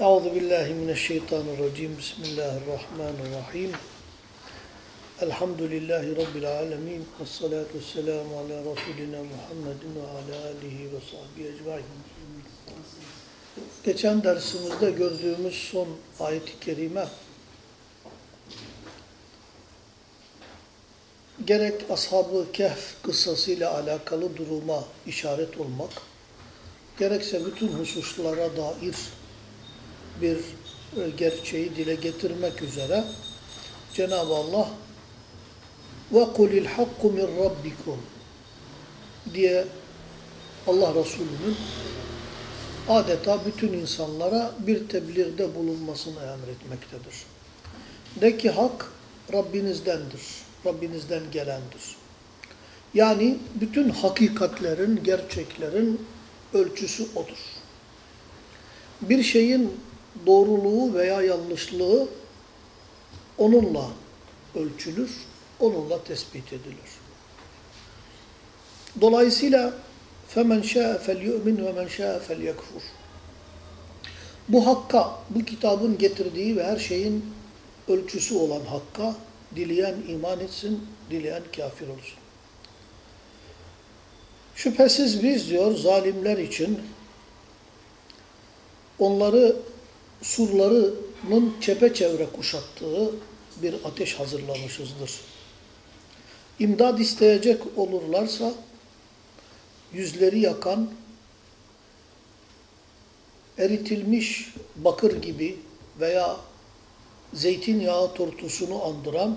Euzu billahi mineşşeytanirracim. Bismillahirrahmanirrahim. Elhamdülillahi rabbil alamin. Ves salatu vesselamu ala rasulina Muhammedin ve ala alihi ve sahbihi ecmaîn. Geçen dersimizde gördüğümüz son ayet-i kerime gerek Ashab-ı Kehf kıssasıyla alakalı duruma işaret olmak, gerekse bütün hususlara dair bir gerçeği dile getirmek üzere Cenab-ı Allah ve kulil hakku min rabbikum diye Allah Resulü'nün adeta bütün insanlara bir tebliğde bulunmasını emretmektedir. De ki hak Rabbinizdendir. Rabbinizden gelendir. Yani bütün hakikatlerin, gerçeklerin ölçüsü odur. Bir şeyin doğruluğu veya yanlışlığı onunla ölçülür, onunla tespit edilir. Dolayısıyla فَمَنْ شَاءَ فَلْيُؤْمِنْ وَمَنْ شَاءَ فَلْيَكْفُرْ Bu hakka, bu kitabın getirdiği ve her şeyin ölçüsü olan hakka dileyen iman etsin, dileyen kafir olsun. Şüphesiz biz diyor zalimler için onları surlarının çepeçevre kuşattığı bir ateş hazırlamışızdır. İmdad isteyecek olurlarsa yüzleri yakan, eritilmiş bakır gibi veya zeytinyağı tortusunu andıran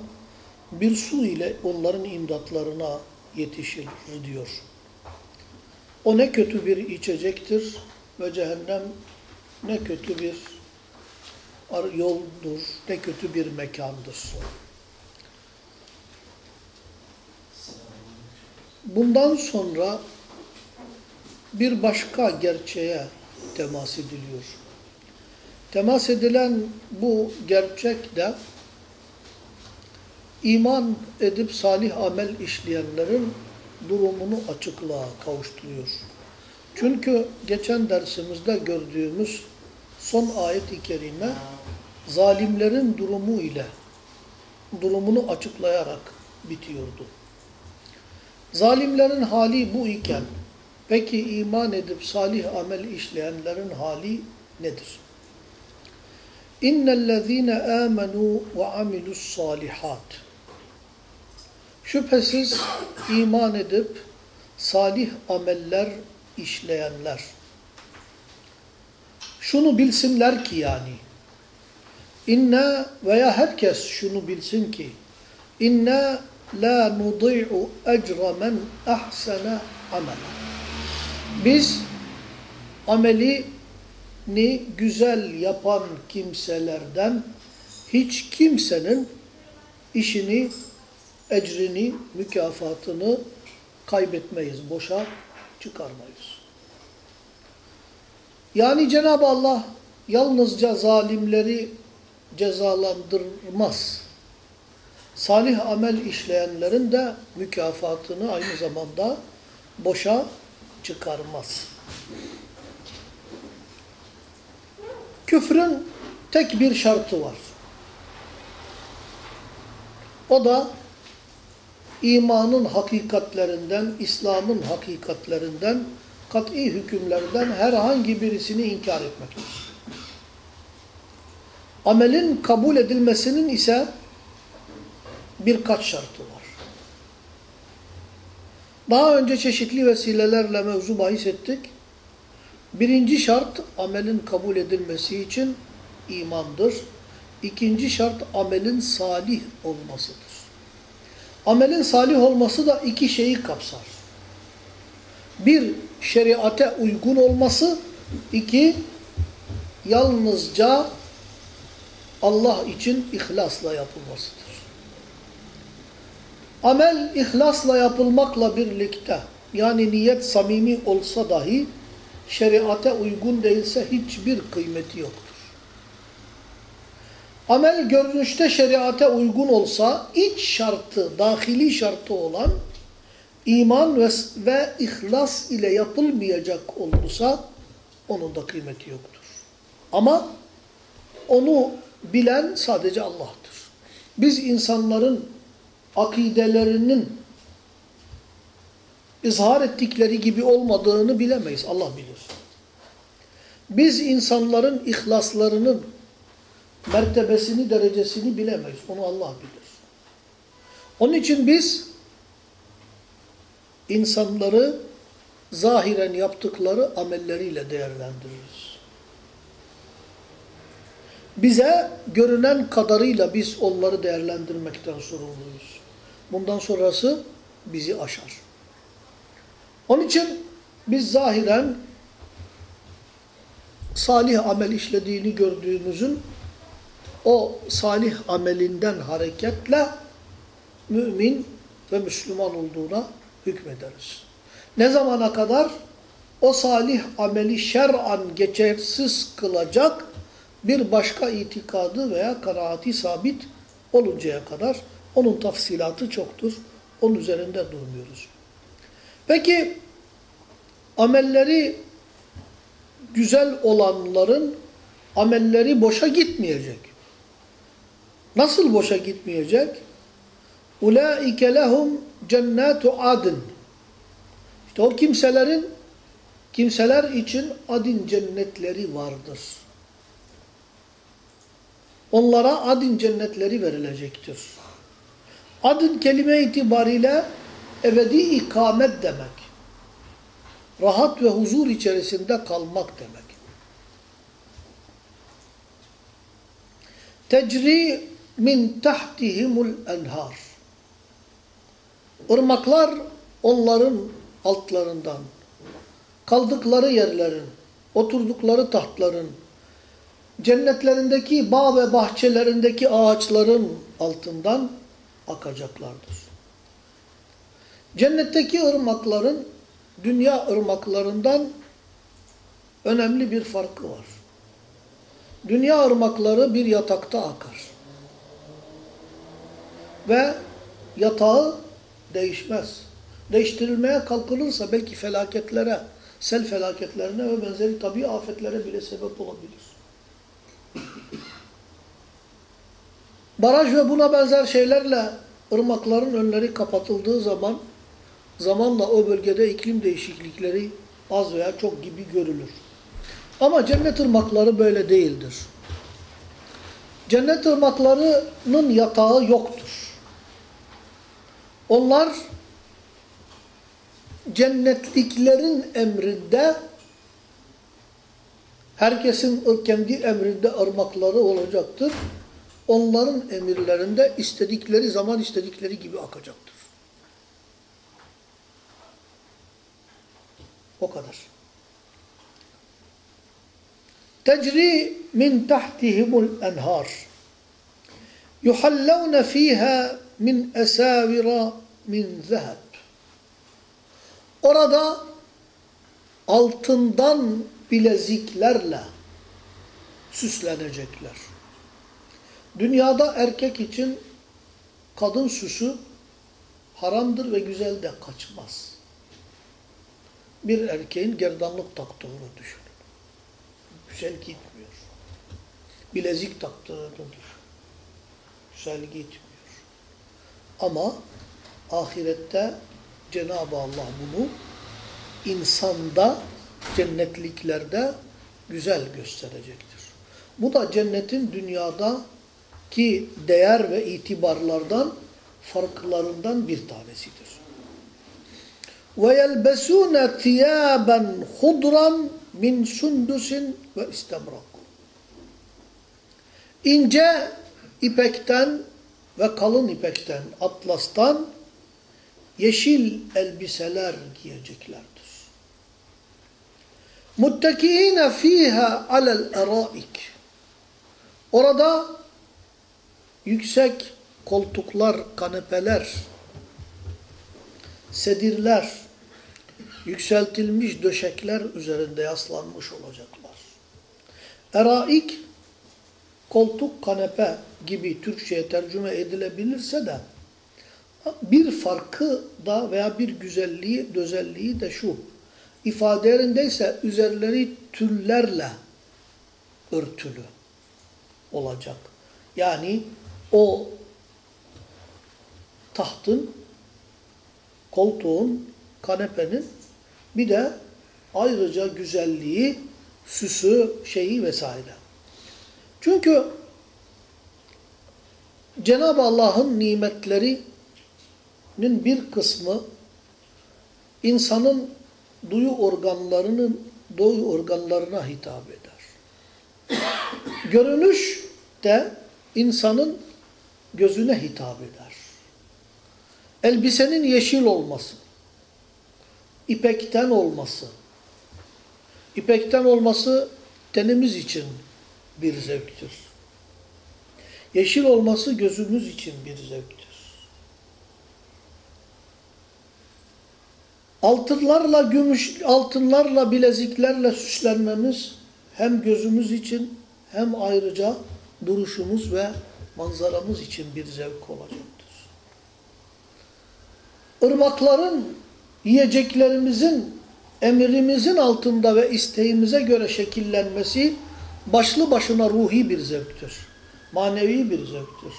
bir su ile onların imdatlarına yetişir diyor. O ne kötü bir içecektir ve cehennem ne kötü bir yoldur, ne kötü bir mekandır. Bundan sonra bir başka gerçeğe temas ediliyor. Temas edilen bu gerçek de iman edip salih amel işleyenlerin durumunu açıklığa kavuşturuyor. Çünkü geçen dersimizde gördüğümüz son ayet-i kerime zalimlerin durumu ile durumunu açıklayarak bitiyordu. Zalimlerin hali bu iken peki iman edip salih amel işleyenlerin hali nedir? İnnellezîne âmenû ve amilussâlihât Şüphesiz iman edip salih ameller işleyenler. Şunu bilsinler ki yani, inne veya herkes şunu bilsin ki, inne la nudi'u ecra men ahsene amel. Biz amelini güzel yapan kimselerden hiç kimsenin işini, ecrini, mükafatını kaybetmeyiz, boşa çıkarmayız. Yani Cenab-ı Allah yalnızca zalimleri cezalandırmaz. Salih amel işleyenlerin de mükafatını aynı zamanda boşa çıkarmaz. Küfrün tek bir şartı var. O da imanın hakikatlerinden, İslam'ın hakikatlerinden, kat'i hükümlerden herhangi birisini inkar etmektir. Amelin kabul edilmesinin ise birkaç şartı var. Daha önce çeşitli vesilelerle mevzu bahis ettik. Birinci şart amelin kabul edilmesi için imandır. İkinci şart amelin salih olmasıdır. Amelin salih olması da iki şeyi kapsar. Bir, şeriate uygun olması. iki yalnızca Allah için ihlasla yapılmasıdır. Amel ihlasla yapılmakla birlikte, yani niyet samimi olsa dahi, şeriate uygun değilse hiçbir kıymeti yoktur. Amel görünüşte şeriate uygun olsa, iç şartı, dahili şartı olan iman ve, ve ihlas ile yapılmayacak olursa onun da kıymeti yoktur. Ama onu bilen sadece Allah'tır. Biz insanların akidelerinin izhar ettikleri gibi olmadığını bilemeyiz. Allah bilir. Biz insanların ihlaslarının mertebesini, derecesini bilemeyiz. Onu Allah bilir. Onun için biz insanları zahiren yaptıkları amelleriyle değerlendiririz. Bize görünen kadarıyla biz onları değerlendirmekten sorumluyuz. Bundan sonrası bizi aşar. Onun için biz zahiren salih amel işlediğini gördüğümüzün o salih amelinden hareketle mümin ve Müslüman olduğuna hükmederiz. Ne zamana kadar? O salih ameli şer'an geçersiz kılacak bir başka itikadı veya kanaati sabit oluncaya kadar onun tafsilatı çoktur. Onun üzerinde durmuyoruz. Peki amelleri güzel olanların amelleri boşa gitmeyecek. Nasıl boşa gitmeyecek? Ulaike lehum cennatu adn. İşte o kimselerin kimseler için adin cennetleri vardır. Onlara adin cennetleri verilecektir. Adın kelime itibariyle ebedi ikamet demek. Rahat ve huzur içerisinde kalmak demek. Tecri min tahtihimul enhar. Irmaklar onların altlarından, kaldıkları yerlerin, oturdukları tahtların, cennetlerindeki bağ ve bahçelerindeki ağaçların altından akacaklardır. Cennetteki ırmakların dünya ırmaklarından önemli bir farkı var. Dünya ırmakları bir yatakta akar. Ve yatağı değişmez. Değiştirilmeye kalkılırsa belki felaketlere, sel felaketlerine ve benzeri tabi afetlere bile sebep olabilir. Baraj ve buna benzer şeylerle ırmakların önleri kapatıldığı zaman zamanla o bölgede iklim değişiklikleri az veya çok gibi görülür. Ama cennet ırmakları böyle değildir. Cennet ırmaklarının yatağı yoktur. Onlar cennetliklerin emrinde herkesin kendi emrinde ırmakları olacaktır. Onların emirlerinde istedikleri zaman istedikleri gibi akacaktır. O kadar. Tecri min tahtihimul enhar. Yuhallevne fiha min esavira min zeheb. Orada altından bileziklerle süslenecekler. Dünyada erkek için kadın süsü haramdır ve güzel de kaçmaz. Bir erkeğin gerdanlık taktığını düşünün. Güzel gitmiyor. Bilezik taktığını düşün. Güzel gitmiyor. Ama ahirette Cenab-ı Allah bunu insanda, cennetliklerde güzel gösterecektir. Bu da cennetin dünyada ki değer ve itibarlardan farklarından bir tanesidir. وَيَلْبَسُونَ ثِيَابًا خُضْرًا min sundusin ve istemrak. İnce ipekten ve kalın ipekten, atlastan yeşil elbiseler giyeceklerdir. Muttakiine fiha alel eraik. Orada yüksek koltuklar, kanepeler, sedirler, yükseltilmiş döşekler üzerinde yaslanmış olacaklar. Eraik, koltuk, kanepe gibi Türkçe'ye tercüme edilebilirse de bir farkı da veya bir güzelliği, özelliği de şu. İfadelerindeyse üzerleri tüllerle örtülü. olacak. Yani o tahtın, koltuğun, kanepenin bir de ayrıca güzelliği, süsü, şeyi vesaire. Çünkü Cenab-ı Allah'ın nimetlerinin bir kısmı insanın duyu organlarının duyu organlarına hitap eder. Görünüş de insanın gözüne hitap eder. Elbisenin yeşil olması, ipekten olması, ipekten olması tenimiz için bir zevktir. Yeşil olması gözümüz için bir zevktir. Altınlarla, gümüş, altınlarla, bileziklerle süslenmemiz hem gözümüz için hem ayrıca duruşumuz ve manzaramız için bir zevk olacaktır. Irmakların, yiyeceklerimizin, emrimizin altında ve isteğimize göre şekillenmesi başlı başına ruhi bir zevktir. Manevi bir zevktir.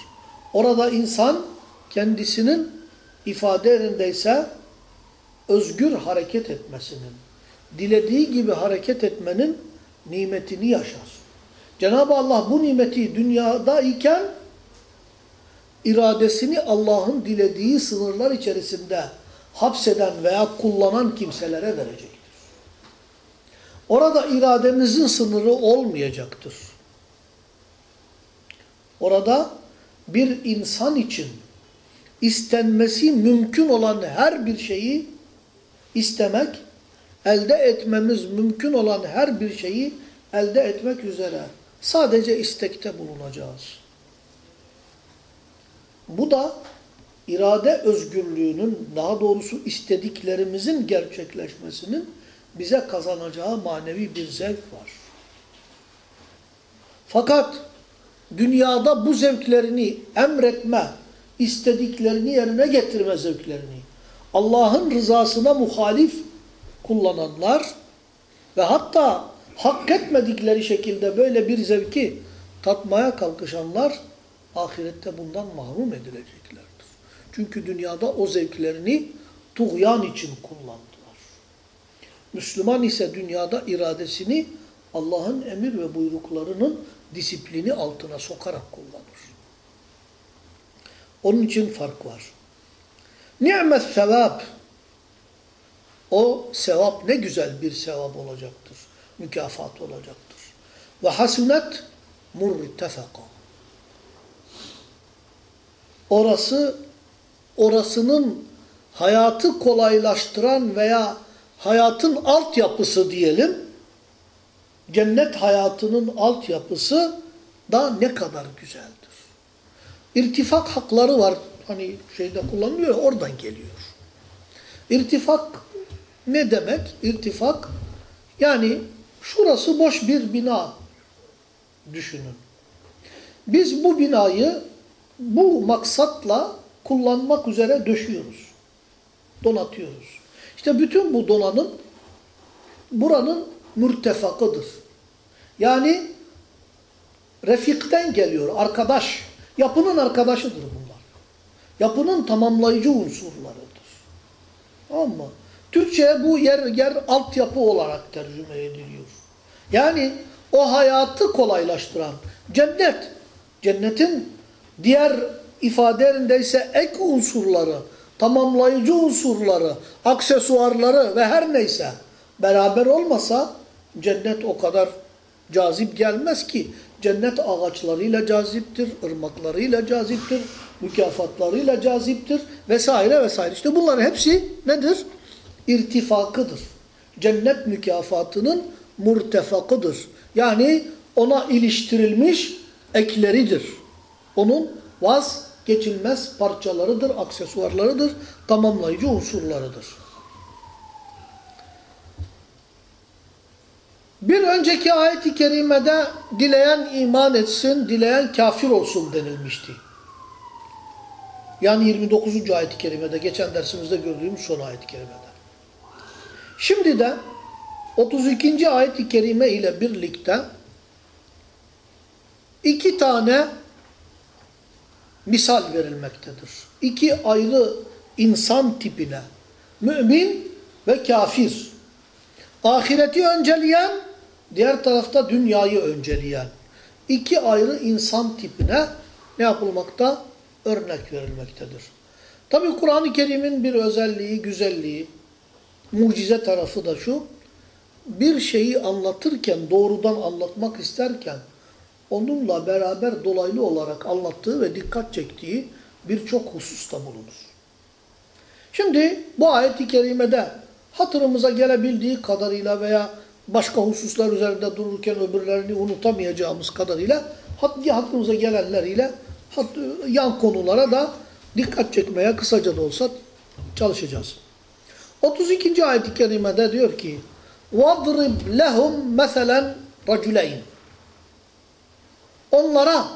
Orada insan kendisinin ifade yerindeyse özgür hareket etmesinin, dilediği gibi hareket etmenin nimetini yaşar. Cenab-ı Allah bu nimeti dünyada iken iradesini Allah'ın dilediği sınırlar içerisinde hapseden veya kullanan kimselere verecektir. Orada irademizin sınırı olmayacaktır. Orada bir insan için istenmesi mümkün olan her bir şeyi istemek, elde etmemiz mümkün olan her bir şeyi elde etmek üzere sadece istekte bulunacağız. Bu da irade özgürlüğünün, daha doğrusu istediklerimizin gerçekleşmesinin bize kazanacağı manevi bir zevk var. Fakat dünyada bu zevklerini emretme, istediklerini yerine getirme zevklerini, Allah'ın rızasına muhalif kullananlar ve hatta hak etmedikleri şekilde böyle bir zevki tatmaya kalkışanlar ahirette bundan mahrum edileceklerdir. Çünkü dünyada o zevklerini tuğyan için kullandılar. Müslüman ise dünyada iradesini Allah'ın emir ve buyruklarının disiplini altına sokarak kullanır. Onun için fark var. Ni'met sevap. O sevap ne güzel bir sevap olacaktır. Mükafat olacaktır. Ve hasunet murtefeka. Orası, orasının hayatı kolaylaştıran veya hayatın altyapısı diyelim, cennet hayatının altyapısı da ne kadar güzeldir. İrtifak hakları var. Hani şeyde kullanılıyor oradan geliyor. İrtifak ne demek? İrtifak yani şurası boş bir bina düşünün. Biz bu binayı bu maksatla kullanmak üzere döşüyoruz. Donatıyoruz. İşte bütün bu donanım buranın mürtefakıdır. Yani refikten geliyor, arkadaş. Yapının arkadaşıdır bunlar. Yapının tamamlayıcı unsurlarıdır. Tamam mı? Türkçe'ye bu yer yer altyapı olarak tercüme ediliyor. Yani o hayatı kolaylaştıran cennet. Cennetin diğer ifadelerinde ise ek unsurları, tamamlayıcı unsurları, aksesuarları ve her neyse beraber olmasa cennet o kadar cazip gelmez ki. Cennet ağaçlarıyla caziptir, ırmaklarıyla caziptir, mükafatlarıyla caziptir vesaire vesaire. İşte bunların hepsi nedir? İrtifakıdır. Cennet mükafatının murtefakıdır. Yani ona iliştirilmiş ekleridir. Onun vazgeçilmez parçalarıdır, aksesuarlarıdır, tamamlayıcı unsurlarıdır. Bir önceki ayet-i kerimede dileyen iman etsin, dileyen kafir olsun denilmişti. Yani 29. ayet-i kerimede, geçen dersimizde gördüğümüz son ayet-i kerimede. Şimdi de 32. ayet-i kerime ile birlikte iki tane misal verilmektedir. İki ayrı insan tipine. Mümin ve kafir. Ahireti önceleyen, diğer tarafta dünyayı önceleyen. İki ayrı insan tipine ne yapılmakta? Örnek verilmektedir. Tabi Kur'an-ı Kerim'in bir özelliği, güzelliği, mucize tarafı da şu. Bir şeyi anlatırken, doğrudan anlatmak isterken onunla beraber dolaylı olarak anlattığı ve dikkat çektiği birçok hususta bulunur. Şimdi bu ayet-i kerimede hatırımıza gelebildiği kadarıyla veya başka hususlar üzerinde dururken öbürlerini unutamayacağımız kadarıyla hatırımıza gelenleriyle yan konulara da dikkat çekmeye kısaca da olsa çalışacağız. 32. ayet-i kerimede diyor ki وَضْرِبْ لَهُمْ مَثَلًا رَجُلَيْنِ onlara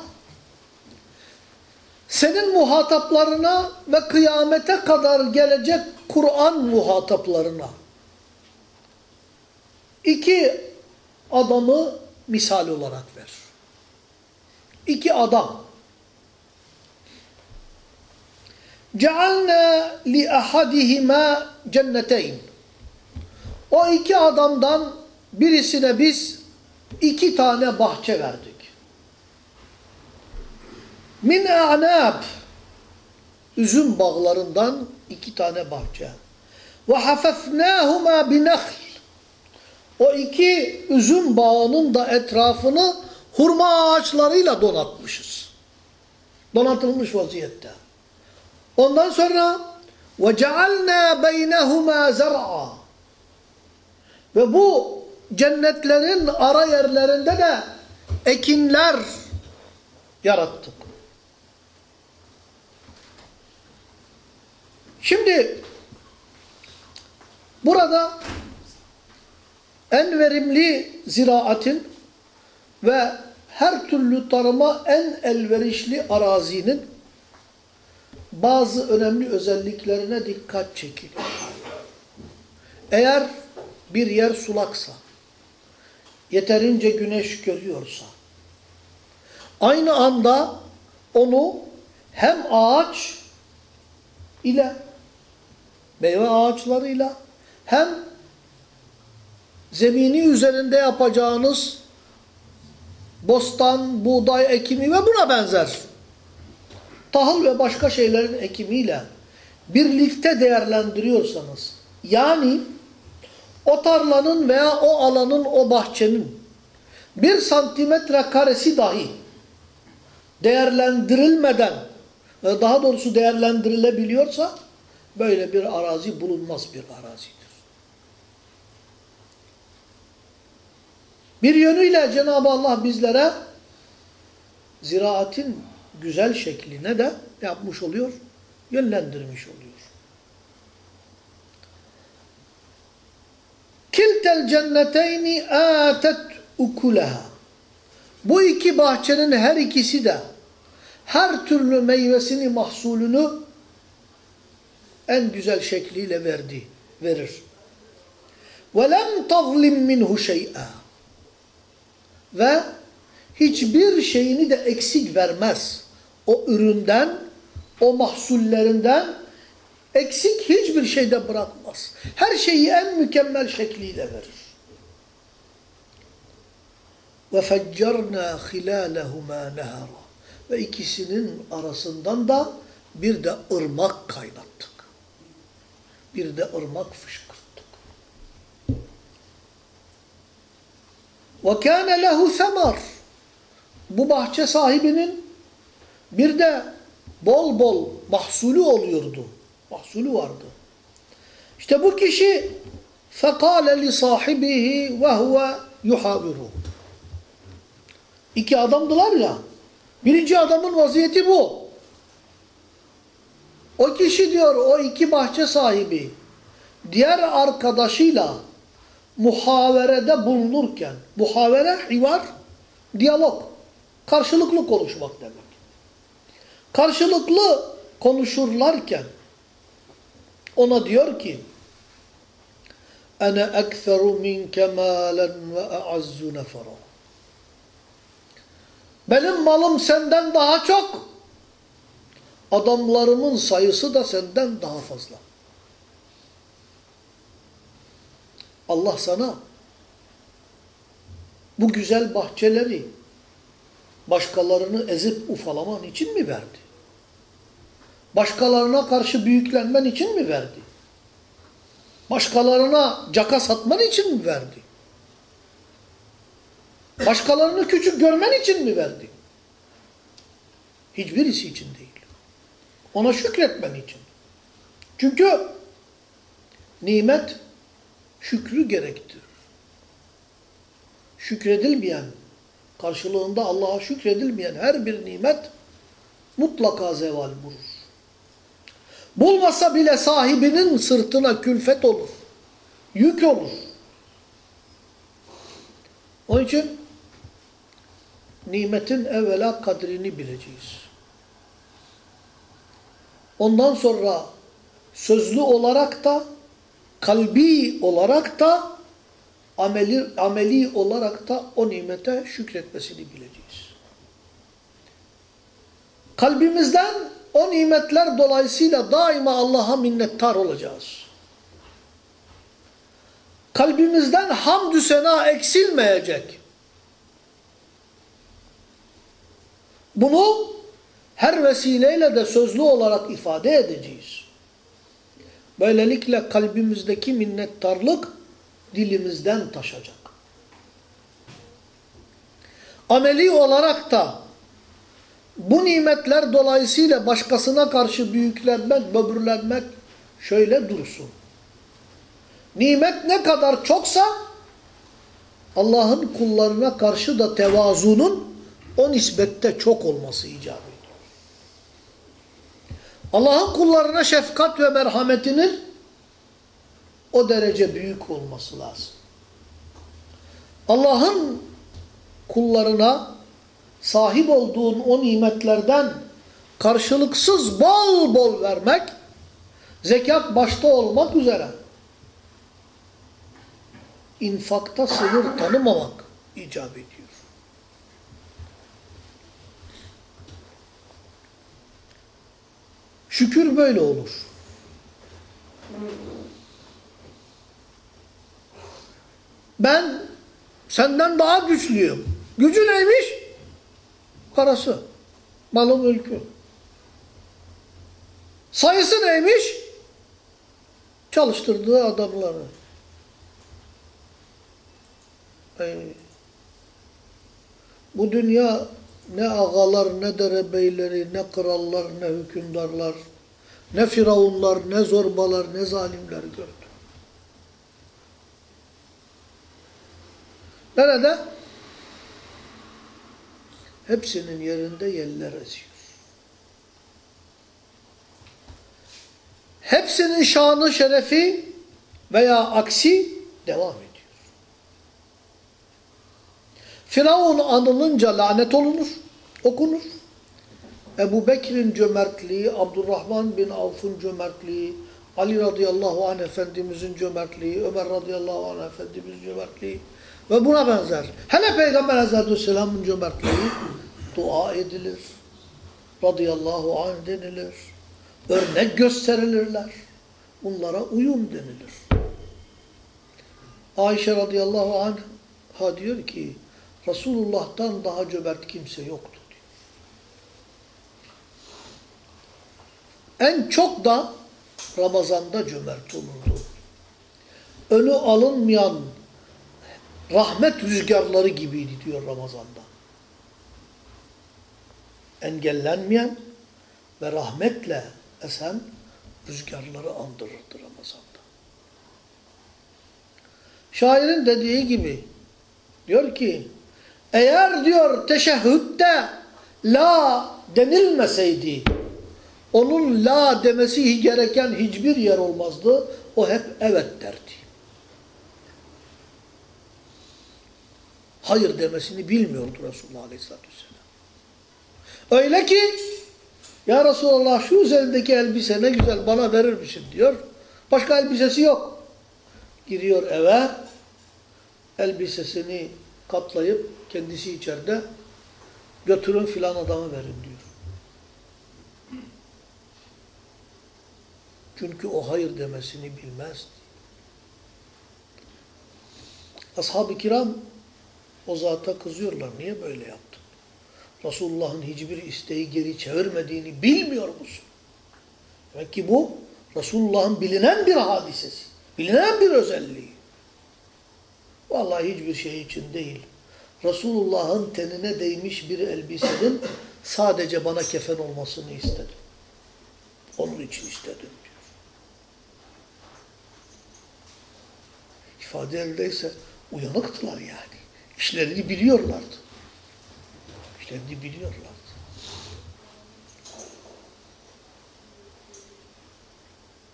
senin muhataplarına ve kıyamete kadar gelecek Kur'an muhataplarına iki adamı misal olarak ver. İki adam. cealna li ahadihima cenneteyn. O iki adamdan birisine biz iki tane bahçe verdik. Min a'nab üzüm bağlarından iki tane bahçe. Ve hafefnâhuma binahl o iki üzüm bağının da etrafını hurma ağaçlarıyla donatmışız. Donatılmış vaziyette. Ondan sonra وَجَعَلْنَا بَيْنَهُمَا زَرْعًا Ve bu cennetlerin ara yerlerinde de ekinler yarattık. Şimdi burada en verimli ziraatin ve her türlü tarıma en elverişli arazinin bazı önemli özelliklerine dikkat çekiliyor. Eğer bir yer sulaksa, yeterince güneş görüyorsa, aynı anda onu hem ağaç ile, meyve ağaçlarıyla, hem zemini üzerinde yapacağınız bostan, buğday ekimi ve buna benzer tahıl ve başka şeylerin ekimiyle birlikte değerlendiriyorsanız yani o tarlanın veya o alanın, o bahçenin bir santimetre karesi dahi değerlendirilmeden daha doğrusu değerlendirilebiliyorsa böyle bir arazi bulunmaz bir arazidir. Bir yönüyle Cenab-ı Allah bizlere ziraatin güzel şekline de yapmış oluyor? Yönlendirmiş oluyor. Kiltel cenneteyni atet ukulaha. Bu iki bahçenin her ikisi de her türlü meyvesini, mahsulünü en güzel şekliyle verdi, verir. وَلَمْ تَظْلِمْ مِنْهُ شَيْئًا Ve hiçbir şeyini de eksik vermez. O üründen, o mahsullerinden eksik hiçbir şeyde bırakmaz. Her şeyi en mükemmel şekliyle verir. وَفَجَّرْنَا خِلَالَهُمَا نَهَرًا Ve ikisinin arasından da bir de ırmak kaynattık. Bir de ırmak fışkırttık. وَكَانَ لَهُ ثَمَرٍ Bu bahçe sahibinin bir de bol bol mahsulü oluyordu. Mahsulü vardı. İşte bu kişi فَقَالَ لِصَاحِبِهِ وَهُوَ يُحَاوِرُهُ İki adamdılar ya. Birinci adamın vaziyeti bu. O kişi diyor o iki bahçe sahibi diğer arkadaşıyla muhaverede bulunurken muhavere, hivar, diyalog, karşılıklı konuşmak demek. Karşılıklı konuşurlarken ona diyor ki ekseru minke malen ve a'azzu nefera Benim malım senden daha çok. Adamlarımın sayısı da senden daha fazla. Allah sana bu güzel bahçeleri başkalarını ezip ufalaman için mi verdi? Başkalarına karşı büyüklenmen için mi verdi? Başkalarına caka satman için mi verdi? Başkalarını küçük görmen için mi verdi? Hiçbirisi için değil. Ona şükretmen için. Çünkü nimet şükrü gerektirir. Şükredilmeyen, karşılığında Allah'a şükredilmeyen her bir nimet mutlaka zeval bulur. Bulmasa bile sahibinin sırtına külfet olur. Yük olur. Onun için nimetin evvela kadrini bileceğiz. Ondan sonra sözlü olarak da kalbi olarak da ameli, ameli olarak da o nimete şükretmesini bileceğiz. Kalbimizden o nimetler dolayısıyla daima Allah'a minnettar olacağız. Kalbimizden hamdü sena eksilmeyecek. Bunu her vesileyle de sözlü olarak ifade edeceğiz. Böylelikle kalbimizdeki minnettarlık dilimizden taşacak. Ameli olarak da bu nimetler dolayısıyla başkasına karşı büyüklenmek, böbürlenmek şöyle dursun. Nimet ne kadar çoksa Allah'ın kullarına karşı da tevazunun o nisbette çok olması icap. Allah'ın kullarına şefkat ve merhametinin o derece büyük olması lazım. Allah'ın kullarına sahip olduğun o nimetlerden karşılıksız bol bol vermek, zekat başta olmak üzere infakta sınır tanımamak icap ediyor. Şükür böyle olur. Ben senden daha güçlüyüm. Gücü neymiş? Parası. Malı mülkü. Sayısı neymiş? Çalıştırdığı adamları. Bu dünya ne ağalar, ne derebeyleri, ne krallar, ne hükümdarlar, ne firavunlar, ne zorbalar, ne zalimler gördü. Nerede? Hepsinin yerinde yeller esiyor. Hepsinin şanı, şerefi veya aksi devam ediyor. Firavun anılınca lanet olunur, okunur. Ebu Bekir'in cömertliği, Abdurrahman bin Avf'un cömertliği, Ali radıyallahu anh Efendimizin cömertliği, Ömer radıyallahu anh Efendimizin cömertliği ve buna benzer. Hele Peygamber aleyhisselamın cömertliği dua edilir. Radıyallahu anh denilir. Örnek gösterilirler. Bunlara uyum denilir. Ayşe radıyallahu anh diyor ki Resulullah'tan daha cömert kimse yoktu diyor. En çok da Ramazan'da cömert olurdu. Önü alınmayan rahmet rüzgarları gibiydi diyor Ramazan'da. Engellenmeyen ve rahmetle esen rüzgarları andırırdı Ramazan'da. Şairin dediği gibi diyor ki eğer diyor teşehhütte la denilmeseydi onun la demesi gereken hiçbir yer olmazdı. O hep evet derdi. Hayır demesini bilmiyordu Resulullah Aleyhisselatü Vesselam. Öyle ki ya Resulallah şu üzerindeki elbise ne güzel bana verir misin diyor. Başka elbisesi yok. Giriyor eve elbisesini katlayıp kendisi içeride Götürün filan adamı verin diyor. Çünkü o hayır demesini bilmezdi. Ashab-ı kiram o zata kızıyorlar. Niye böyle yaptın? Resulullah'ın hiçbir isteği geri çevirmediğini bilmiyor musun? Demek ki bu Resulullah'ın bilinen bir hadisesi. Bilinen bir özelliği. Vallahi hiçbir şey için değil. Resulullah'ın tenine değmiş bir elbisenin sadece bana kefen olmasını istedim. Onun için istedim İfade eldeyse uyanıktılar yani. İşlerini biliyorlardı. İşlerini biliyorlardı.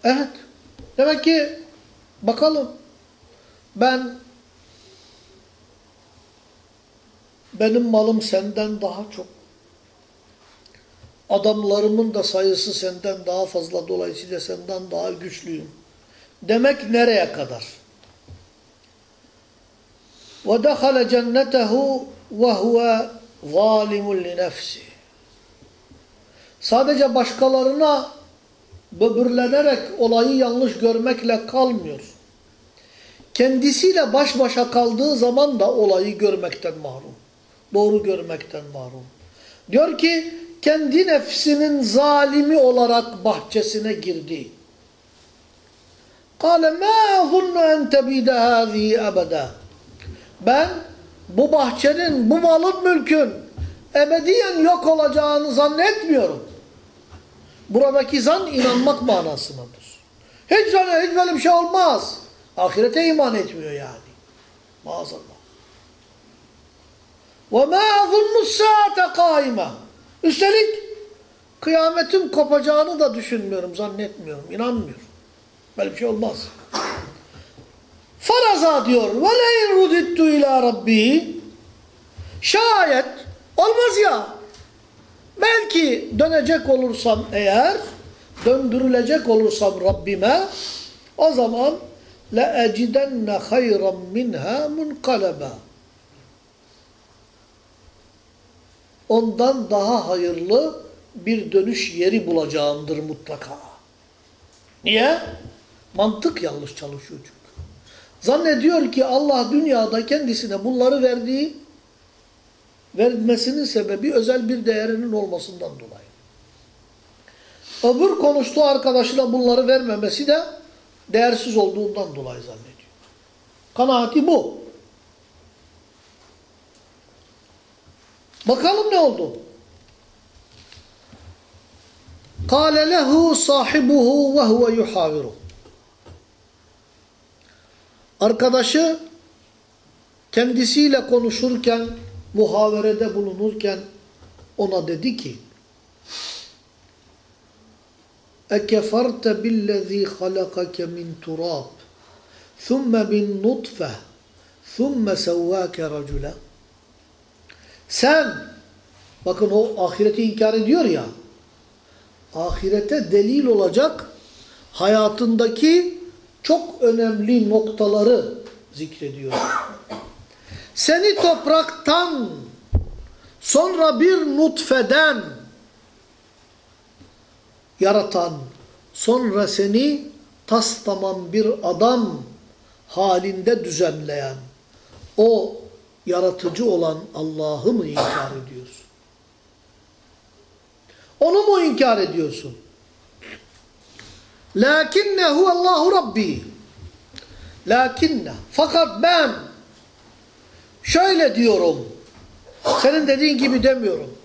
Evet. Demek ki bakalım ben benim malım senden daha çok. Adamlarımın da sayısı senden daha fazla dolayısıyla senden daha güçlüyüm. Demek nereye kadar? وَدَخَلَ جَنَّتَهُ وَهُوَ ظَالِمٌ لِنَفْسِهِ Sadece başkalarına böbürlenerek olayı yanlış görmekle kalmıyor. Kendisiyle baş başa kaldığı zaman da olayı görmekten mahrum. Doğru görmekten mahrum. Diyor ki kendi nefsinin zalimi olarak bahçesine girdi. قَالَ مَا ظُنُّ اَنْ تَبِيدَ هَذِهِ أَبَدًا Ben bu bahçenin, bu malın mülkün ebediyen yok olacağını zannetmiyorum. Buradaki zan inanmak manasındadır. Hiç, hiç böyle bir şey olmaz. Ahirete iman etmiyor yani. Maazallah. وَمَا ظُنُّ السَّاعَةَ قَائِمًا Üstelik kıyametin kopacağını da düşünmüyorum, zannetmiyorum, inanmıyorum. Böyle bir şey olmaz. Faraza diyor. Ve leyn rudittu ila rabbihi. Şayet olmaz ya. Belki dönecek olursam eğer, döndürülecek olursam Rabbime, o zaman la ecidenne hayran minha munkalaba. Ondan daha hayırlı bir dönüş yeri bulacağımdır mutlaka. Niye? Mantık yanlış çalışıyor çünkü. Zannediyor ki Allah dünyada kendisine bunları verdiği, vermesinin sebebi özel bir değerinin olmasından dolayı. Öbür konuştuğu arkadaşına bunları vermemesi de değersiz olduğundan dolayı zannediyor. Kanaati bu. Bakalım ne oldu? قَالَ لَهُ صَاحِبُهُ وَهُوَ يُحَاوِرُهُ Arkadaşı kendisiyle konuşurken, muhaverede bulunurken ona dedi ki ekeferte billezî halakake min turab thumme min nutfe thumme sevvâke racule. Sen bakın o ahireti inkar ediyor ya ahirete delil olacak hayatındaki çok önemli noktaları zikrediyor. Seni topraktan, sonra bir nutfeden yaratan, sonra seni tas tamam bir adam halinde düzenleyen, o yaratıcı olan Allah'ı mı inkar ediyorsun? Onu mu inkar ediyorsun? Lakinnehu Allahu Rabbi. Lakinne. Fakat ben şöyle diyorum. Senin dediğin gibi demiyorum.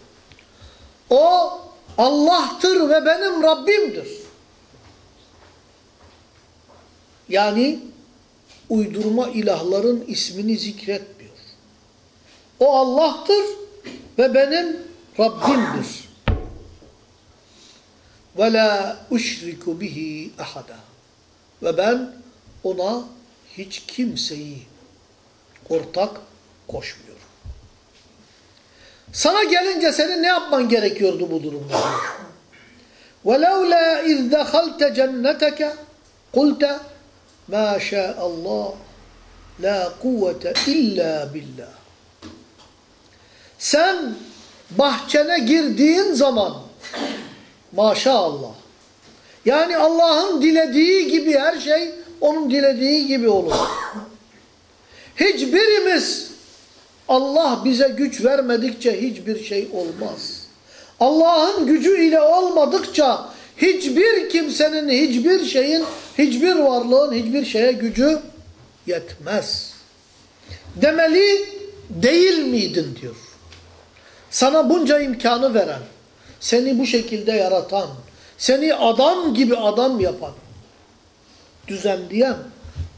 O Allah'tır ve benim Rabbimdir. Yani uydurma ilahların ismini zikretmiyor. O Allah'tır ve benim Rabbimdir Ve la uşriku bihi ahada. Ve ben ona hiç kimseyi ortak koşmuyorum. Sana gelince senin ne yapman gerekiyordu bu durumda? وَلَوْلَا اِذْ دَخَلْتَ جَنَّتَكَ قُلْتَ مَا شَاءَ اللّٰهِ لَا قُوَّةَ اِلَّا بِاللّٰهِ Sen bahçene girdiğin zaman maşallah. Yani Allah'ın dilediği gibi her şey onun dilediği gibi olur. Hiçbirimiz Allah bize güç vermedikçe hiçbir şey olmaz. Allah'ın gücü ile olmadıkça hiçbir kimsenin, hiçbir şeyin, hiçbir varlığın, hiçbir şeye gücü yetmez. Demeli değil miydin diyor. Sana bunca imkanı veren, seni bu şekilde yaratan, seni adam gibi adam yapan, düzenleyen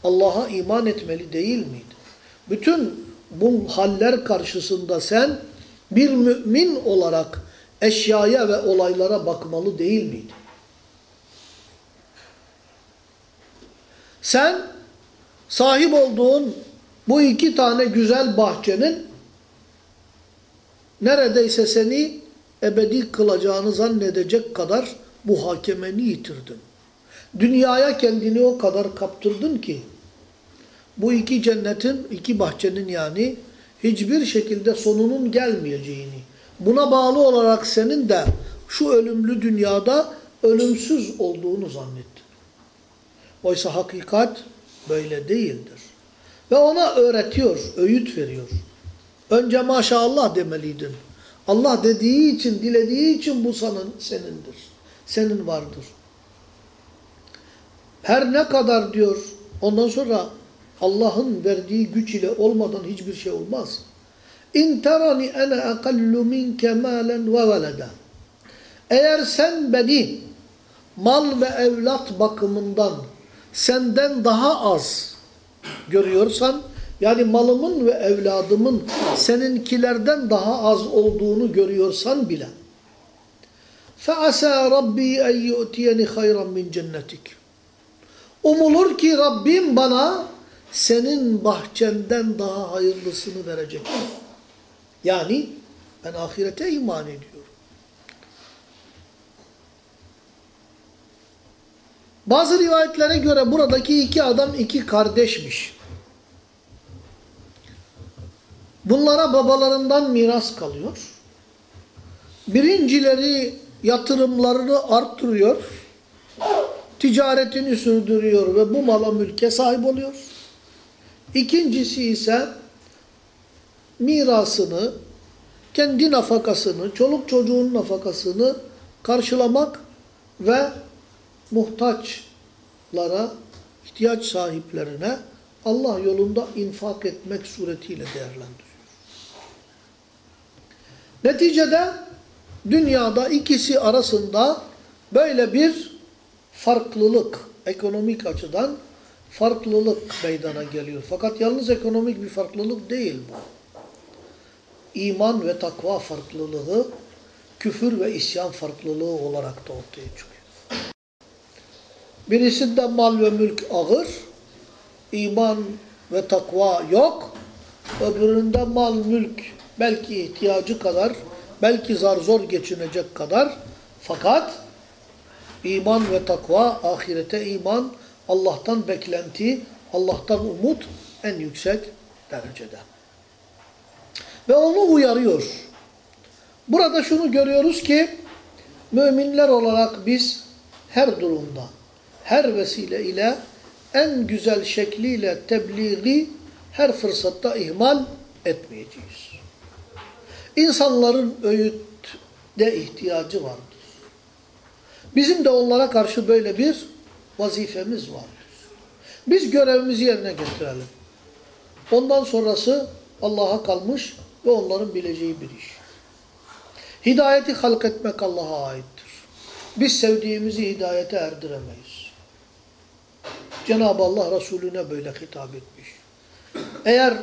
Allah'a iman etmeli değil miydi? Bütün bu haller karşısında sen bir mümin olarak eşyaya ve olaylara bakmalı değil miydi? Sen sahip olduğun bu iki tane güzel bahçenin neredeyse seni ebedi kılacağını zannedecek kadar muhakemeni yitirdin. Dünyaya kendini o kadar kaptırdın ki bu iki cennetin, iki bahçenin yani hiçbir şekilde sonunun gelmeyeceğini, buna bağlı olarak senin de şu ölümlü dünyada ölümsüz olduğunu zannettin. Oysa hakikat böyle değildir. Ve ona öğretiyor, öğüt veriyor. Önce maşallah demeliydin. Allah dediği için, dilediği için bu senin, senindir. Senin vardır. Her ne kadar diyor, ondan sonra Allah'ın verdiği güç ile olmadan hiçbir şey olmaz. İn terani ene akallu minke malen ve veleda. Eğer sen beni mal ve evlat bakımından senden daha az görüyorsan, yani malımın ve evladımın seninkilerden daha az olduğunu görüyorsan bile فَعَسَى رَبِّي اَنْ يُؤْتِيَنِ خَيْرًا مِنْ cennetik. Umulur ki Rabbim bana senin bahçenden daha hayırlısını verecek. Yani ben ahirete iman ediyorum. Bazı rivayetlere göre buradaki iki adam iki kardeşmiş. Bunlara babalarından miras kalıyor. Birincileri yatırımlarını arttırıyor. Ticaretini sürdürüyor ve bu mala mülke sahip oluyor. İkincisi ise mirasını, kendi nafakasını, çoluk çocuğun nafakasını karşılamak ve muhtaçlara, ihtiyaç sahiplerine Allah yolunda infak etmek suretiyle değerlendiriyor. Neticede dünyada ikisi arasında böyle bir farklılık, ekonomik açıdan farklılık meydana geliyor. Fakat yalnız ekonomik bir farklılık değil bu. İman ve takva farklılığı, küfür ve isyan farklılığı olarak da ortaya çıkıyor. Birisinde mal ve mülk ağır, iman ve takva yok. Öbüründe mal, mülk belki ihtiyacı kadar, belki zar zor geçinecek kadar. Fakat iman ve takva, ahirete iman, Allah'tan beklenti, Allah'tan umut en yüksek derecede. Ve onu uyarıyor. Burada şunu görüyoruz ki, müminler olarak biz her durumda, her vesile ile en güzel şekliyle tebliği her fırsatta ihmal etmeyeceğiz. İnsanların öğütte ihtiyacı vardır. Bizim de onlara karşı böyle bir vazifemiz vardır. Biz görevimizi yerine getirelim. Ondan sonrası Allah'a kalmış ve onların bileceği bir iş. Hidayeti halk etmek Allah'a aittir. Biz sevdiğimizi hidayete erdiremeyiz. Cenab-ı Allah Resulüne böyle hitap etmiş. Eğer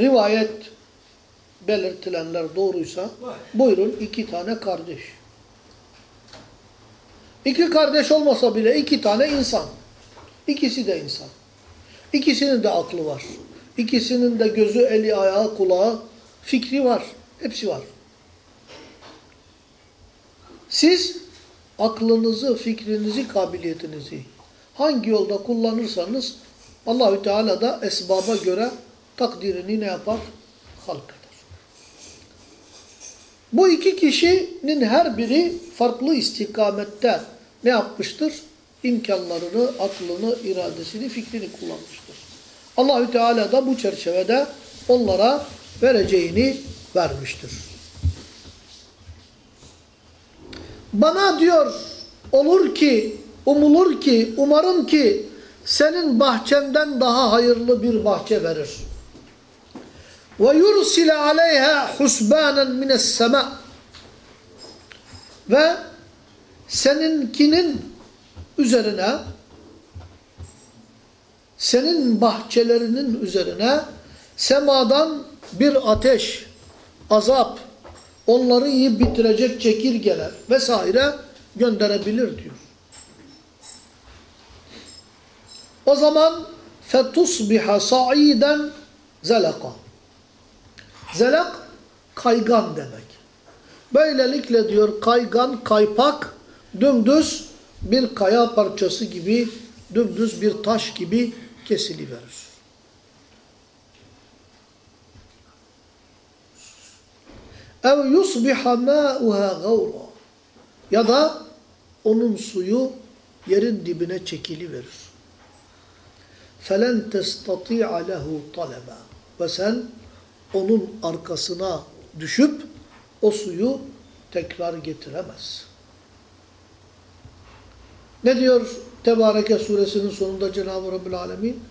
rivayet belirtilenler doğruysa buyurun iki tane kardeş. İki kardeş olmasa bile iki tane insan. İkisi de insan. İkisinin de aklı var. İkisinin de gözü, eli, ayağı, kulağı, fikri var. Hepsi var. Siz aklınızı, fikrinizi, kabiliyetinizi hangi yolda kullanırsanız Allahü Teala da esbaba göre takdirini ne yapar? Halk. Bu iki kişinin her biri farklı istikamette ne yapmıştır? İmkanlarını, aklını, iradesini, fikrini kullanmıştır. Allahü Teala da bu çerçevede onlara vereceğini vermiştir. Bana diyor olur ki, umulur ki, umarım ki senin bahçenden daha hayırlı bir bahçe verir. Ve yursile aleyha husbanen mines sema ve seninkinin üzerine senin bahçelerinin üzerine semadan bir ateş, azap, onları yiyip bitirecek çekirgeler vesaire gönderebilir diyor. O zaman fetusbiha sa'iden zelaka. Zelak kaygan demek. Böylelikle diyor kaygan, kaypak, dümdüz bir kaya parçası gibi, dümdüz bir taş gibi kesiliverir. Ev yusbiha ma'uha gavra. Ya da onun suyu yerin dibine çekili verir. Felen testati'a lehu talaba. Ve sen onun arkasına düşüp o suyu tekrar getiremez. Ne diyor Tebareke suresinin sonunda Cenab-ı Rabbül Alemin?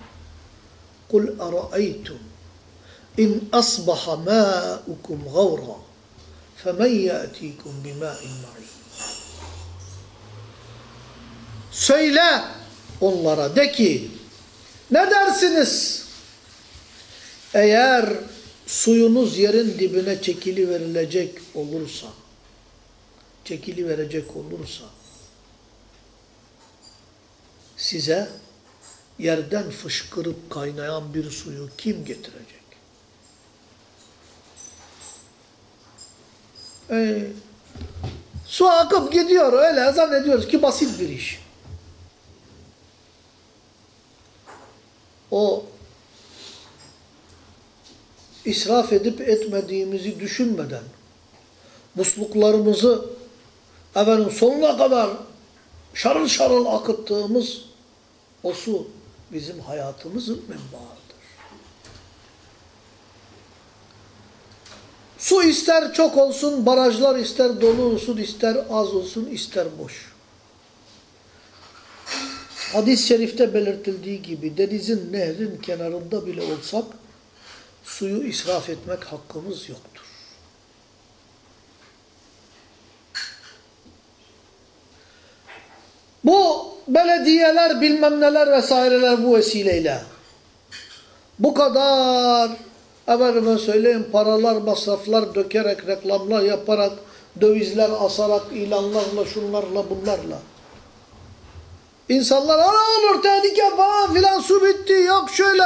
قُلْ أَرَأَيْتُمْ اِنْ أَصْبَحَ مَاءُكُمْ غَوْرًا فَمَنْ يَأْتِيكُمْ بِمَاءٍ مَعِينٍ Söyle onlara de ki ne dersiniz? Eğer suyunuz yerin dibine çekili verilecek olursa çekili verecek olursa size yerden fışkırıp kaynayan bir suyu kim getirecek? Ee, su akıp gidiyor öyle zannediyoruz ki basit bir iş. O israf edip etmediğimizi düşünmeden musluklarımızı efendim sonuna kadar şarıl şarıl akıttığımız o su bizim hayatımızın menbaıdır. Su ister çok olsun, barajlar ister dolu olsun, ister az olsun, ister boş. Hadis-i şerifte belirtildiği gibi denizin, nehrin kenarında bile olsak suyu israf etmek hakkımız yoktur. Bu belediyeler bilmem neler vesaireler bu vesileyle bu kadar efendime söyleyeyim paralar masraflar dökerek reklamlar yaparak dövizler asarak ilanlarla şunlarla bunlarla İnsanlar ana olur tehlike falan filan su bitti yok şöyle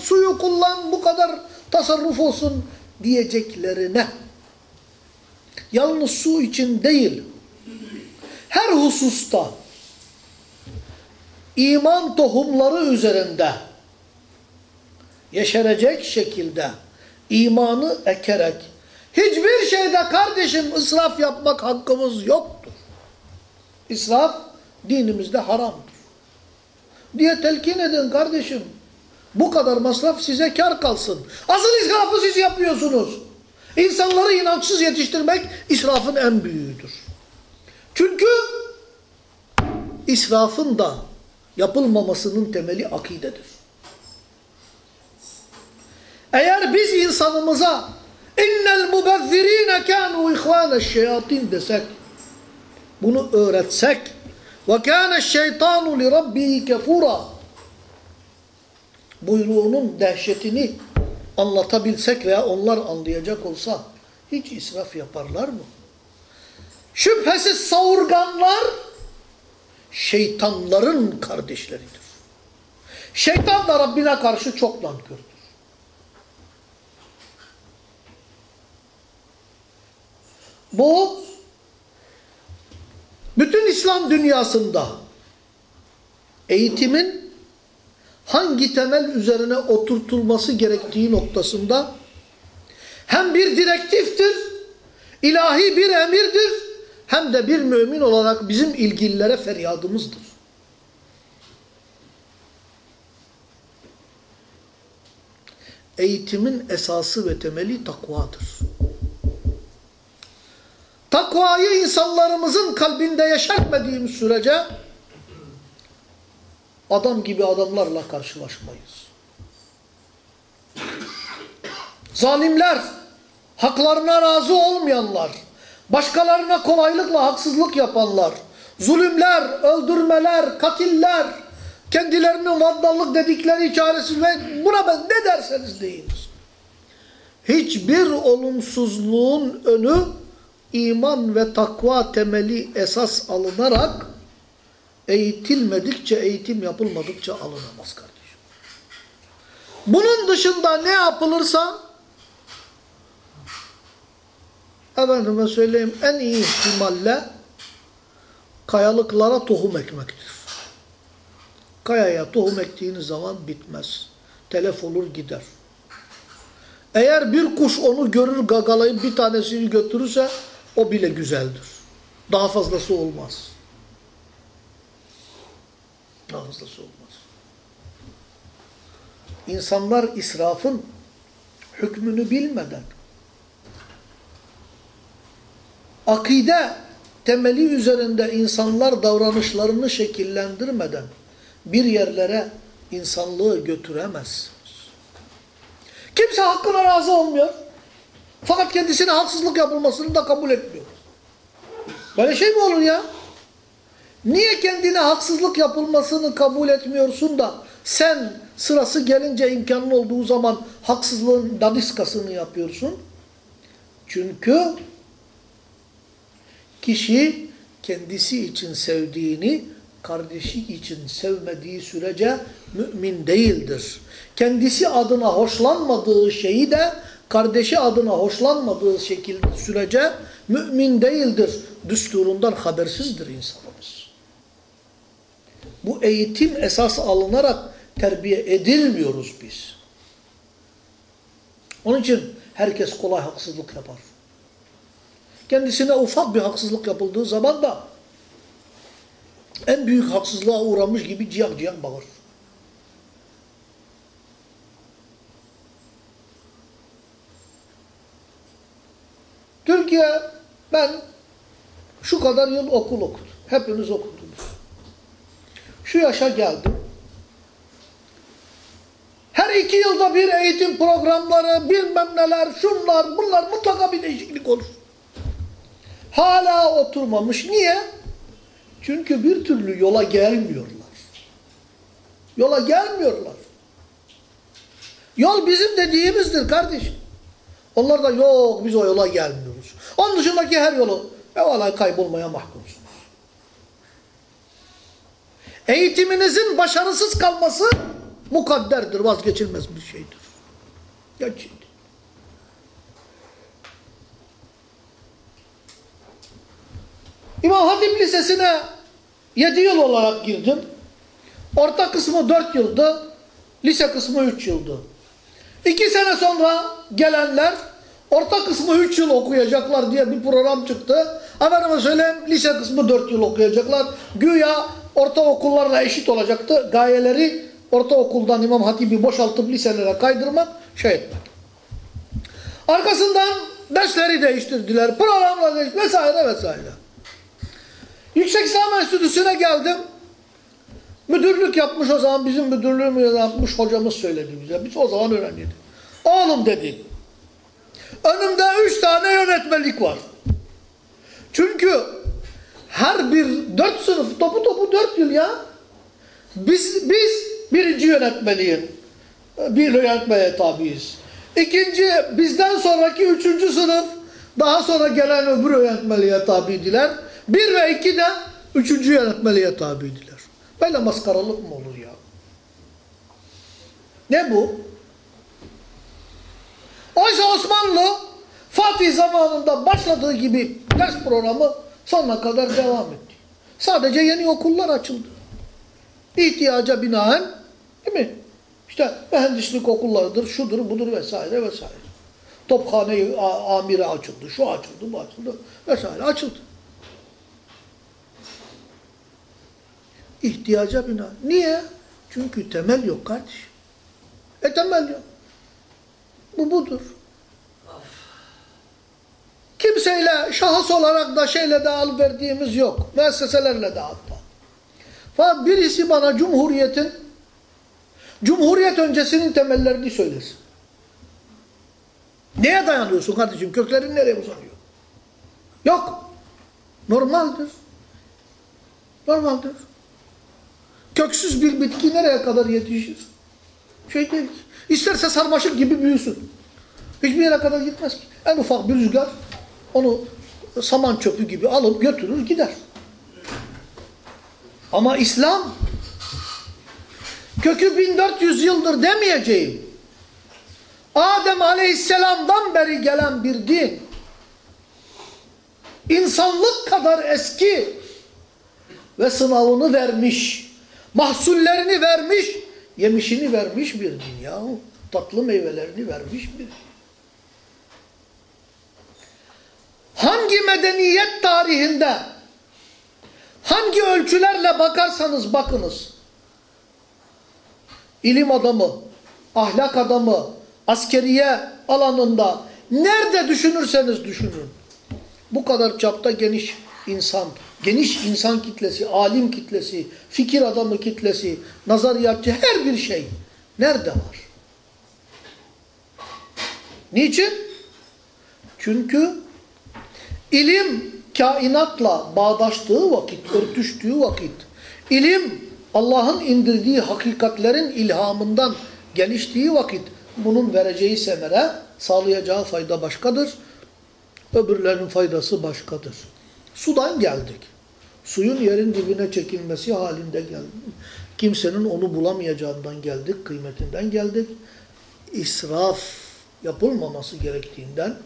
suyu kullan bu kadar tasarruf olsun diyeceklerine yalnız su için değil her hususta iman tohumları üzerinde yeşerecek şekilde imanı ekerek hiçbir şeyde kardeşim ısraf yapmak hakkımız yoktur. İsraf dinimizde haramdır. Diye telkin edin kardeşim. Bu kadar masraf size kar kalsın. Asıl israfı siz yapıyorsunuz. İnsanları inançsız yetiştirmek israfın en büyüğüdür. Çünkü israfın da yapılmamasının temeli akidedir. Eğer biz insanımıza innel mubezzirine kanu ihvaneşşeyatin desek, bunu öğretsek ve kâneşşeytanu li rabbihi kefura buyruğunun dehşetini anlatabilsek veya onlar anlayacak olsa hiç israf yaparlar mı? Şüphesiz savurganlar şeytanların kardeşleridir. Şeytan da Rabbine karşı çok nankördür. Bu bütün İslam dünyasında eğitimin hangi temel üzerine oturtulması gerektiği noktasında hem bir direktiftir, ilahi bir emirdir hem de bir mümin olarak bizim ilgililere feryadımızdır. Eğitimin esası ve temeli takvadır. Takvayı insanlarımızın kalbinde yaşatmadığımız sürece adam gibi adamlarla karşılaşmayız. Zalimler, haklarına razı olmayanlar, başkalarına kolaylıkla haksızlık yapanlar, zulümler, öldürmeler, katiller, kendilerinin vandallık dedikleri çaresiz ve buna ben ne derseniz deyiniz. Hiçbir olumsuzluğun önü iman ve takva temeli esas alınarak eğitilmedikçe, eğitim yapılmadıkça alınamaz kardeşim. Bunun dışında ne yapılırsa efendime söyleyeyim en iyi ihtimalle kayalıklara tohum ekmektir. Kayaya tohum ektiğiniz zaman bitmez. Telef olur gider. Eğer bir kuş onu görür gagalayıp bir tanesini götürürse o bile güzeldir. Daha fazlası olmaz. Daha fazlası olmaz. İnsanlar israfın hükmünü bilmeden akide temeli üzerinde insanlar davranışlarını şekillendirmeden bir yerlere insanlığı götüremezsiniz. Kimse hakkına razı olmuyor. Fakat kendisine haksızlık yapılmasını da kabul etmiyor. Böyle şey mi olur ya? Niye kendine haksızlık yapılmasını kabul etmiyorsun da sen sırası gelince imkanın olduğu zaman haksızlığın daniskasını yapıyorsun? Çünkü kişi kendisi için sevdiğini kardeşi için sevmediği sürece mümin değildir. Kendisi adına hoşlanmadığı şeyi de kardeşi adına hoşlanmadığı şekilde sürece mümin değildir. Düsturundan habersizdir insanımız. Bu eğitim esas alınarak terbiye edilmiyoruz biz. Onun için herkes kolay haksızlık yapar. Kendisine ufak bir haksızlık yapıldığı zaman da en büyük haksızlığa uğramış gibi ciyak ciyak bağır. Türkiye ben şu kadar yıl okul okudum. Hepiniz okudunuz. Şu yaşa geldim. Her iki yılda bir eğitim programları, bilmem neler, şunlar, bunlar mutlaka bir değişiklik olur. Hala oturmamış. Niye? Çünkü bir türlü yola gelmiyorlar. Yola gelmiyorlar. Yol bizim dediğimizdir kardeşim. Onlar da yok biz o yola gelmiyoruz. Onun dışındaki her yolu evvela kaybolmaya mahkumsunuz. Eğitiminizin başarısız kalması mukadderdir, vazgeçilmez bir şeydir. Gerçekten. İmam Hatip Lisesi'ne 7 yıl olarak girdim. Orta kısmı 4 yıldı. Lise kısmı 3 yıldı. 2 sene sonra gelenler orta kısmı 3 yıl okuyacaklar diye bir program çıktı. Efendime söyleyeyim lise kısmı 4 yıl okuyacaklar. Güya ortaokullarla eşit olacaktı. Gayeleri ortaokuldan İmam Hatip'i boşaltıp liselere kaydırmak, şey etmek. Arkasından dersleri değiştirdiler, programları değiştirdiler vesaire vesaire. Yüksek İslam Enstitüsü'ne geldim. Müdürlük yapmış o zaman bizim müdürlüğümüzü yapmış hocamız söyledi bize. Biz o zaman öğrenciydik. Oğlum dedi. Önümde üç tane yönetmelik var. Çünkü her bir dört sınıf topu topu dört yıl ya. Biz, biz birinci yönetmeliğin bir yönetmeye tabiiz. İkinci bizden sonraki üçüncü sınıf daha sonra gelen öbür yönetmeliğe tabidiler. Bir ve iki de üçüncü yönetmeliğe tabidiler. Böyle maskaralık mı olur ya? Ne bu? Oysa Osmanlı Fatih zamanında başladığı gibi ders programı sonuna kadar devam etti. Sadece yeni okullar açıldı. İhtiyaca binaen değil mi? İşte mühendislik okullarıdır, şudur, budur vesaire vesaire. Tophane amiri açıldı, şu açıldı, bu açıldı vesaire açıldı. İhtiyaca bina. Niye? Çünkü temel yok kardeş. E temel yok. Bu budur. Kimseyle şahıs olarak da şeyle de alıverdiğimiz yok. Müesseselerle de hatta. Fakat birisi bana Cumhuriyet'in Cumhuriyet öncesinin temellerini söylesin. Neye dayanıyorsun kardeşim? Köklerin nereye uzanıyor? Yok. Normaldir. Normaldir. Köksüz bir bitki nereye kadar yetişir? Şey değil. İsterse sarmaşık gibi büyüsün. Hiçbir yere kadar gitmez ki. En ufak bir rüzgar onu saman çöpü gibi alıp götürür gider. Ama İslam kökü 1400 yıldır demeyeceğim. Adem aleyhisselamdan beri gelen bir din. İnsanlık kadar eski ve sınavını vermiş, mahsullerini vermiş, yemişini vermiş bir din yahu. Tatlı meyvelerini vermiş bir din. Hangi medeniyet tarihinde hangi ölçülerle bakarsanız bakınız ilim adamı, ahlak adamı, askeriye alanında nerede düşünürseniz düşünün. Bu kadar çapta geniş insan, geniş insan kitlesi, alim kitlesi, fikir adamı kitlesi, nazariyatçı her bir şey nerede var? Niçin? Çünkü ilim kainatla bağdaştığı vakit, örtüştüğü vakit, ilim Allah'ın indirdiği hakikatlerin ilhamından geliştiği vakit bunun vereceği semere, sağlayacağı fayda başkadır. Öbürlerinin faydası başkadır. Sudan geldik. Suyun yerin dibine çekilmesi halinde geldik. Kimsenin onu bulamayacağından geldik, kıymetinden geldik. İsraf yapılmaması gerektiğinden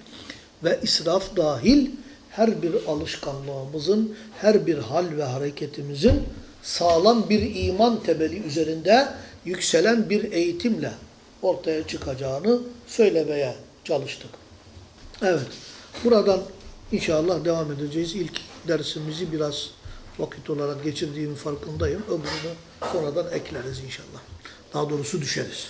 ve israf dahil her bir alışkanlığımızın, her bir hal ve hareketimizin sağlam bir iman temeli üzerinde yükselen bir eğitimle ortaya çıkacağını söylemeye çalıştık. Evet, buradan inşallah devam edeceğiz. İlk dersimizi biraz vakit olarak geçirdiğimin farkındayım. Öbürünü sonradan ekleriz inşallah. Daha doğrusu düşeriz.